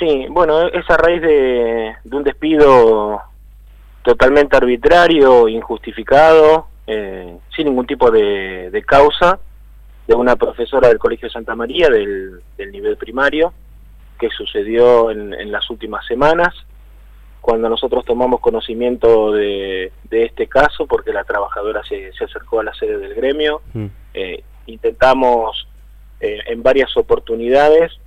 Sí, bueno, es a raíz de, un despido totalmente arbitrario, injustificado, eh, sin ningún tipo de, causa, de una profesora del Colegio Santa María del, nivel primario, que sucedió en, las últimas semanas, cuando nosotros tomamos conocimiento de, este caso, porque la trabajadora se, acercó a la sede del gremio, mm. eh, intentamos eh, en varias oportunidades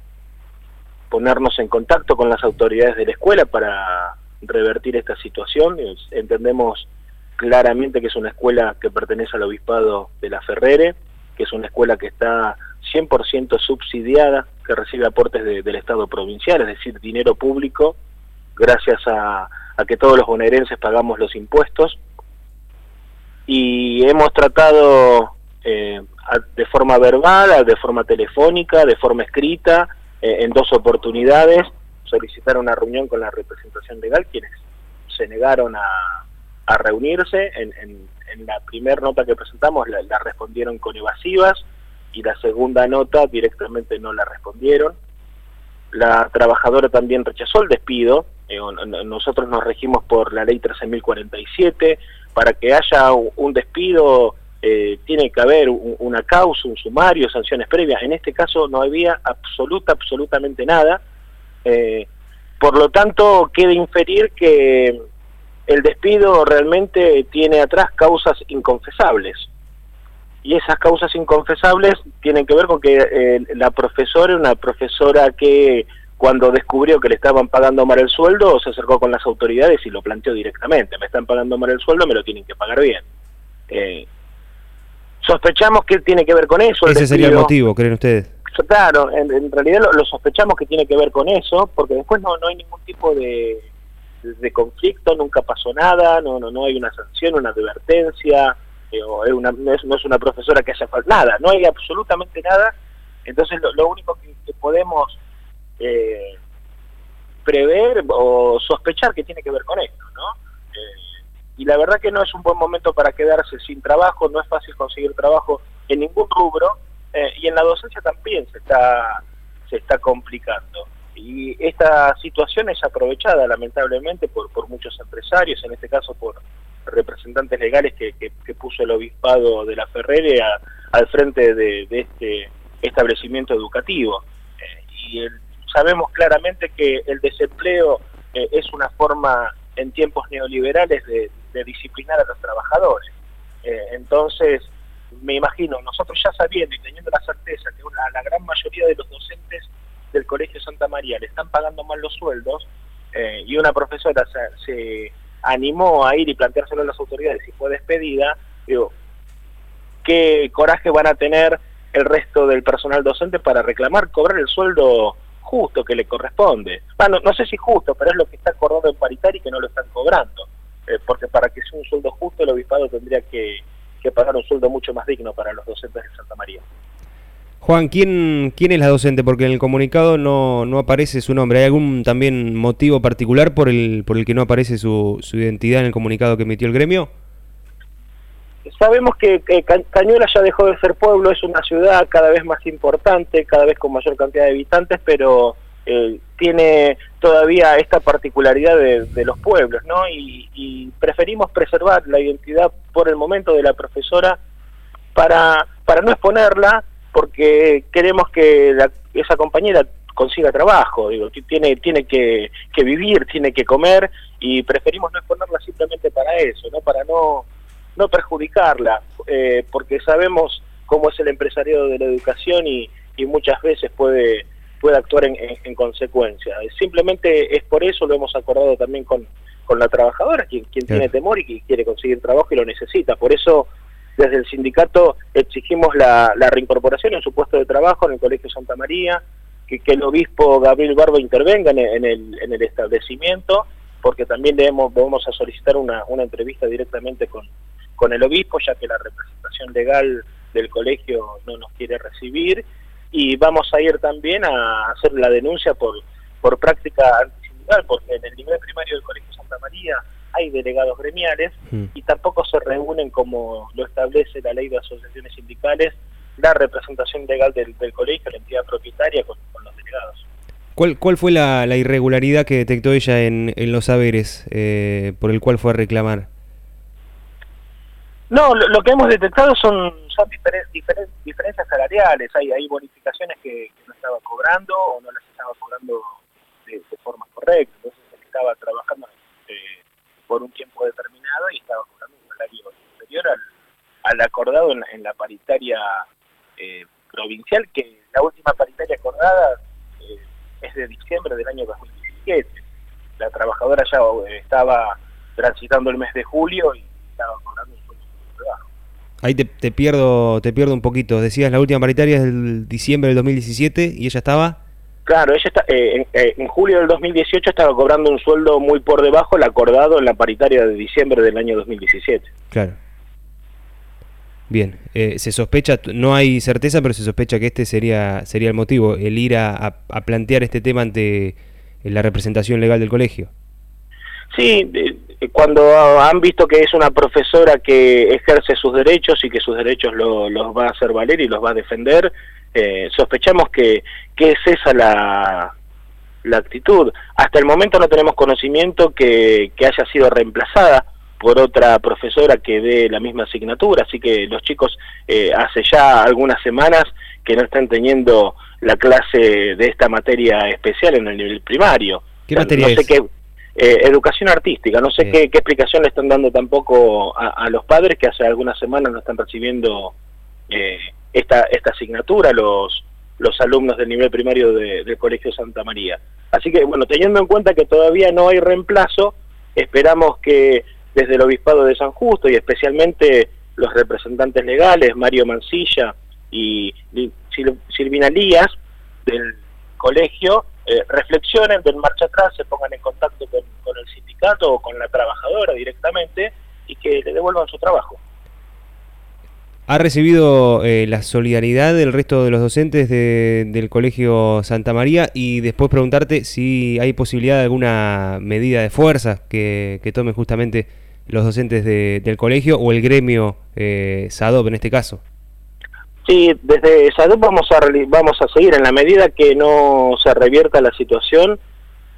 ponernos en contacto con las autoridades de la escuela para revertir esta situación. Entendemos claramente que es una escuela que pertenece al obispado de la Ferrere, que es una escuela que está 100% subsidiada, que recibe aportes del Estado provincial, es decir, dinero público, gracias a, que todos los bonaerenses pagamos los impuestos. Y hemos tratado eh, de forma verbal, de forma telefónica, de forma escrita, en dos oportunidades solicitar una reunión con la representación legal, quienes se negaron a, reunirse. En, la primera nota que presentamos la, respondieron con evasivas y la segunda nota directamente no la respondieron. La trabajadora también rechazó el despido. Eh, nosotros nos regimos por la ley 13.047 para que haya un despido eh, tiene que haber una causa, un sumario, sanciones previas. En este caso no había absoluta, absolutamente nada. Eh, por lo tanto, queda inferir que el despido realmente tiene atrás causas inconfesables. Y esas causas inconfesables tienen que ver con que eh, la profesora, una profesora que cuando descubrió que le estaban pagando mal el sueldo, se acercó con las autoridades y lo planteó directamente. Me están pagando mal el sueldo, me lo tienen que pagar bien. Sospechamos que tiene que ver con eso. Ese sería el motivo, creen ustedes. Claro, en, realidad lo, sospechamos que tiene que ver con eso, porque después no, no hay ningún tipo de, de conflicto, nunca pasó nada, no, no, no hay una sanción, una advertencia, eh, o es una, no, es, una profesora que haya falta, nada, no hay absolutamente nada. Entonces lo, único que, podemos eh, prever o sospechar que tiene que ver con esto, ¿no? Y la verdad que no es un buen momento para quedarse sin trabajo, no es fácil conseguir trabajo en ningún rubro eh, y en la docencia también se está, se está complicando. Y esta situación es aprovechada lamentablemente por, por muchos empresarios, en este caso por representantes legales que, que, puso el obispado de la Ferrere al frente de, este establecimiento educativo. Eh, y sabemos claramente que el desempleo eh, es una forma en tiempos neoliberales de, de disciplinar a los trabajadores. Eh, entonces, me imagino, nosotros ya sabiendo y teniendo la certeza que a la gran mayoría de los docentes del Colegio Santa María le están pagando mal los sueldos, eh, y una profesora se, animó a ir y planteárselo a las autoridades y fue despedida, digo, ¿qué coraje van a tener el resto del personal docente para reclamar cobrar el sueldo justo que le corresponde? Bueno, no sé si justo, pero es lo que está acordado en paritario y que no lo están cobrando. Porque para que sea un sueldo justo el obispado tendría que, pagar un sueldo mucho más digno para los docentes de Santa María. Juan, ¿quién, quién es la docente? Porque en el comunicado no, no aparece su nombre. ¿Hay algún también motivo particular por el, por el que no aparece su, su identidad en el comunicado que emitió el gremio? Sabemos que, que, Cañuela ya dejó de ser pueblo, es una ciudad cada vez más importante, cada vez con mayor cantidad de habitantes, pero eh, tiene todavía esta particularidad de, los pueblos, ¿no? Y, preferimos preservar la identidad por el momento de la profesora para, para no exponerla, porque queremos que esa compañera consiga trabajo, digo, tiene, tiene que, vivir, tiene que comer, y preferimos no exponerla simplemente para eso, ¿no? Para no, no perjudicarla, eh, porque sabemos cómo es el empresariado de la educación y, y muchas veces puede pueda actuar en, consecuencia. Simplemente es por eso lo hemos acordado también con, con la trabajadora, quien, quien tiene temor y que quiere conseguir trabajo y lo necesita. Por eso desde el sindicato exigimos la, reincorporación en su puesto de trabajo en el Colegio Santa María, que, que el obispo Gabriel Barba intervenga en, el, en el establecimiento, porque también debemos, vamos a solicitar una, una entrevista directamente con, con el obispo, ya que la representación legal del colegio no nos quiere recibir y vamos a ir también a hacer la denuncia por, por práctica antisindical, porque en el nivel primario del Colegio Santa María hay delegados gremiales mm. y tampoco se reúnen como lo establece la ley de asociaciones sindicales la representación legal del, colegio, la entidad propietaria con, los delegados. ¿Cuál, cuál fue la, irregularidad que detectó ella en, los saberes eh, por el cual fue a reclamar? No, lo, que hemos detectado son, son diferencias salariales. Hay, hay bonificaciones que, no estaba cobrando o no las estaba cobrando de, forma correcta. Entonces estaba trabajando eh, por un tiempo determinado y estaba cobrando un salario superior al, acordado en, la paritaria eh, provincial, que la última paritaria acordada eh, es de diciembre del año 2017. La trabajadora ya estaba transitando el mes de julio y Ahí te, pierdo te pierdo un poquito. Decías, la última paritaria es del diciembre del 2017 y ella estaba... Claro, ella está, eh, eh, en, julio del 2018 estaba cobrando un sueldo muy por debajo el acordado en la paritaria de diciembre del año 2017. Claro. Bien, eh, se sospecha, no hay certeza, pero se sospecha que este sería, sería el motivo, el ir a plantear este tema ante la representación legal del colegio. Sí, cuando han visto que es una profesora que ejerce sus derechos y que sus derechos los va a hacer valer y los va a defender, eh, sospechamos que, que, es esa la, la actitud. Hasta el momento no tenemos conocimiento que, que haya sido reemplazada por otra profesora que dé la misma asignatura, así que los chicos eh, hace ya algunas semanas que no están teniendo la clase de esta materia especial en el nivel primario. ¿Qué materia no sé eh, educación artística, no sé qué, explicación le están dando tampoco a, los padres que hace algunas semanas no están recibiendo eh, esta, esta asignatura los, los alumnos del nivel primario del Colegio Santa María. Así que, bueno, teniendo en cuenta que todavía no hay reemplazo, esperamos que desde el Obispado de San Justo y especialmente los representantes legales, Mario Mancilla y Silvina Lías del colegio, eh, reflexionen, den marcha atrás, se pongan en contacto con, el sindicato o con la trabajadora directamente y que le devuelvan su trabajo. ¿Ha recibido eh, la solidaridad del resto de los docentes del Colegio Santa María? Y después preguntarte si hay posibilidad de alguna medida de fuerza que, que tomen justamente los docentes del colegio o el gremio eh, SADOP en este caso. Sí, desde Salud vamos a vamos a seguir en la medida que no se revierta la situación,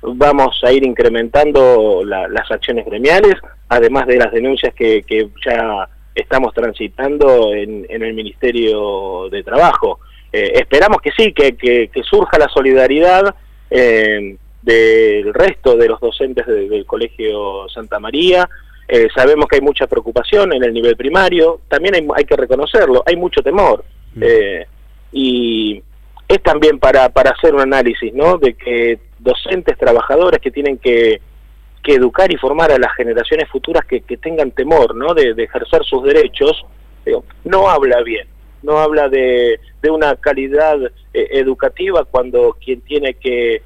vamos a ir incrementando las acciones gremiales, además de las denuncias que, que ya estamos transitando en, el Ministerio de Trabajo. Eh, esperamos que sí, que, que, surja la solidaridad eh, del resto de los docentes del Colegio Santa María. Eh, sabemos que hay mucha preocupación en el nivel primario, también hay, hay que reconocerlo, hay mucho temor. Eh, y es también para, para hacer un análisis, ¿no? De que docentes, trabajadores que tienen que, que educar y formar a las generaciones futuras que, que tengan temor, ¿no? De, ejercer sus derechos, no habla bien, no habla de, de una calidad eh, educativa cuando quien tiene que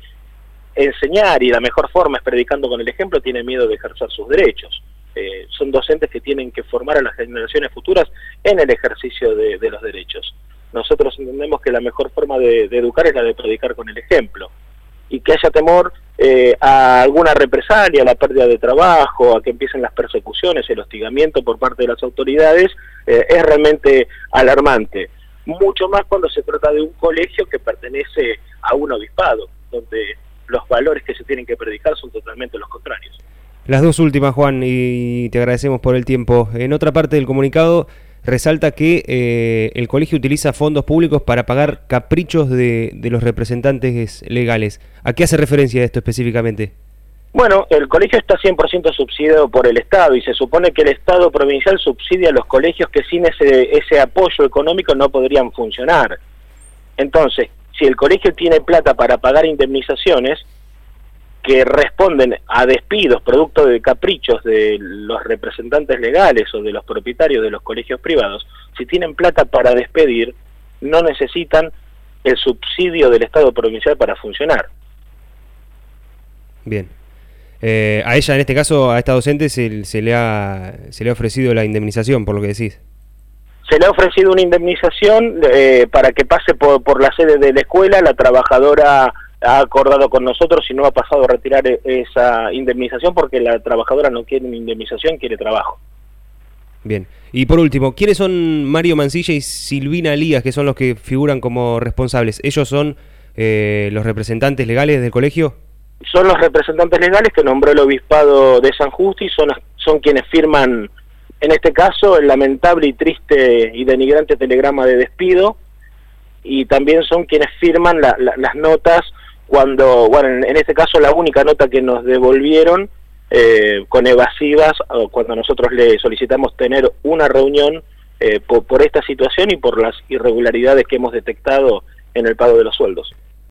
enseñar y la mejor forma es predicando con el ejemplo, tiene miedo de ejercer sus derechos. Eh, son docentes que tienen que formar a las generaciones futuras en el ejercicio de, los derechos. Nosotros entendemos que la mejor forma de, educar es la de predicar con el ejemplo y que haya temor eh, a alguna represalia, a la pérdida de trabajo, a que empiecen las persecuciones, el hostigamiento por parte de las autoridades, eh, es realmente alarmante. Mucho más cuando se trata de un colegio que pertenece a un obispado, donde los valores que se tienen que predicar son totalmente los contrarios. Las dos últimas, Juan, y te agradecemos por el tiempo. En otra parte del comunicado resalta que eh, el colegio utiliza fondos públicos para pagar caprichos de, los representantes legales. ¿A qué hace referencia esto específicamente? Bueno, el colegio está 100% subsidiado por el Estado y se supone que el Estado provincial subsidia a los colegios que sin ese, ese apoyo económico no podrían funcionar. Entonces, si el colegio tiene plata para pagar indemnizaciones, que responden a despidos producto de caprichos de los representantes legales o de los propietarios de los colegios privados, si tienen plata para despedir, no necesitan el subsidio del Estado provincial para funcionar. Bien. Eh, a ella, en este caso, a esta docente, se, se, le ha, se le ha ofrecido la indemnización, por lo que decís. Se le ha ofrecido una indemnización eh, para que pase por, por la sede de la escuela, la trabajadora ha acordado con nosotros y no ha pasado a retirar e-, esa indemnización porque la trabajadora no quiere indemnización, quiere trabajo. Bien. Y por último, ¿quiénes son Mario Mancilla y Silvina Lías, que son los que figuran como responsables? ¿Ellos son eh, los representantes legales del colegio? Son los representantes legales que nombró el obispado de San Justo y son, son quienes firman, en este caso, el lamentable y triste y denigrante telegrama de despido y también son quienes firman las notas cuando, bueno, en, este caso la única nota que nos devolvieron eh, con evasivas, cuando nosotros le solicitamos tener una reunión eh, por, esta situación y por las irregularidades que hemos detectado en el pago de los sueldos.